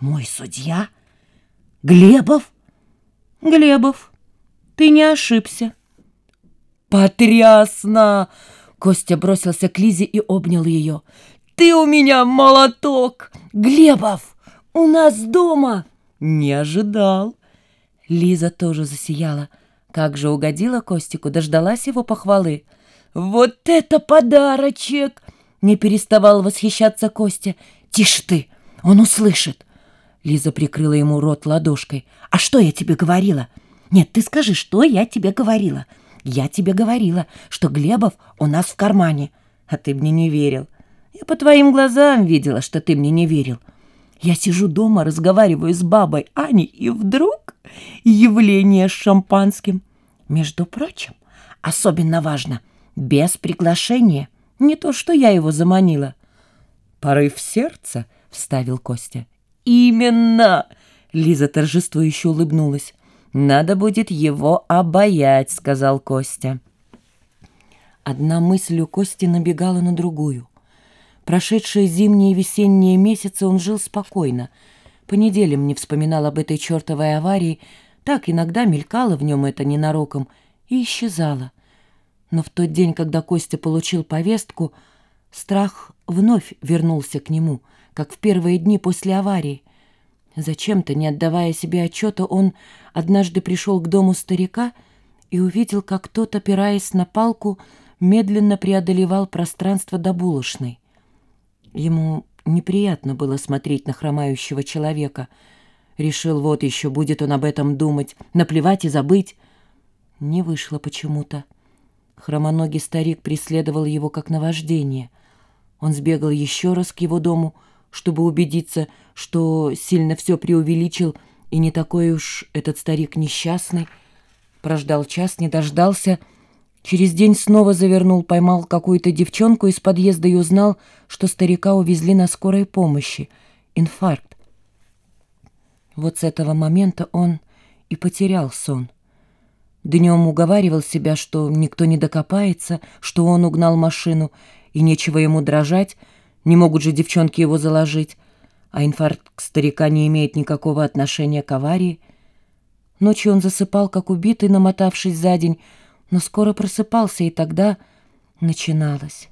Мой судья? Глебов? Глебов, ты не ошибся. Потрясно! Костя бросился к Лизе и обнял ее. Ты у меня молоток! Глебов, у нас дома! Не ожидал. Лиза тоже засияла. Как же угодила Костику, дождалась его похвалы. «Вот это подарочек!» — не переставал восхищаться Костя. «Тише ты, он услышит!» Лиза прикрыла ему рот ладошкой. «А что я тебе говорила?» «Нет, ты скажи, что я тебе говорила?» «Я тебе говорила, что Глебов у нас в кармане, а ты мне не верил. Я по твоим глазам видела, что ты мне не верил. Я сижу дома, разговариваю с бабой Аней, и вдруг явление с шампанским. Между прочим, особенно важно, без приглашения. Не то, что я его заманила. «Порыв сердца», — вставил Костя. «Именно!» — Лиза торжествующе улыбнулась. «Надо будет его обаять», — сказал Костя. Одна мысль у Кости набегала на другую. Прошедшие зимние и весенние месяцы он жил спокойно. По неделям не вспоминал об этой чертовой аварии, так иногда мелькало в нем это ненароком и исчезало. Но в тот день, когда Костя получил повестку, страх вновь вернулся к нему, как в первые дни после аварии. Зачем-то, не отдавая себе отчета, он однажды пришел к дому старика и увидел, как тот, опираясь на палку, медленно преодолевал пространство до булочной. Ему неприятно было смотреть на хромающего человека. Решил, вот еще будет он об этом думать, наплевать и забыть. Не вышло почему-то. Хромоногий старик преследовал его как наваждение. Он сбегал еще раз к его дому, чтобы убедиться, что сильно все преувеличил, и не такой уж этот старик несчастный. Прождал час, не дождался — Через день снова завернул, поймал какую-то девчонку из подъезда и узнал, что старика увезли на скорой помощи. Инфаркт. Вот с этого момента он и потерял сон. Днем уговаривал себя, что никто не докопается, что он угнал машину, и нечего ему дрожать, не могут же девчонки его заложить, а инфаркт старика не имеет никакого отношения к аварии. Ночью он засыпал, как убитый, намотавшись за день, но скоро просыпался, и тогда начиналось.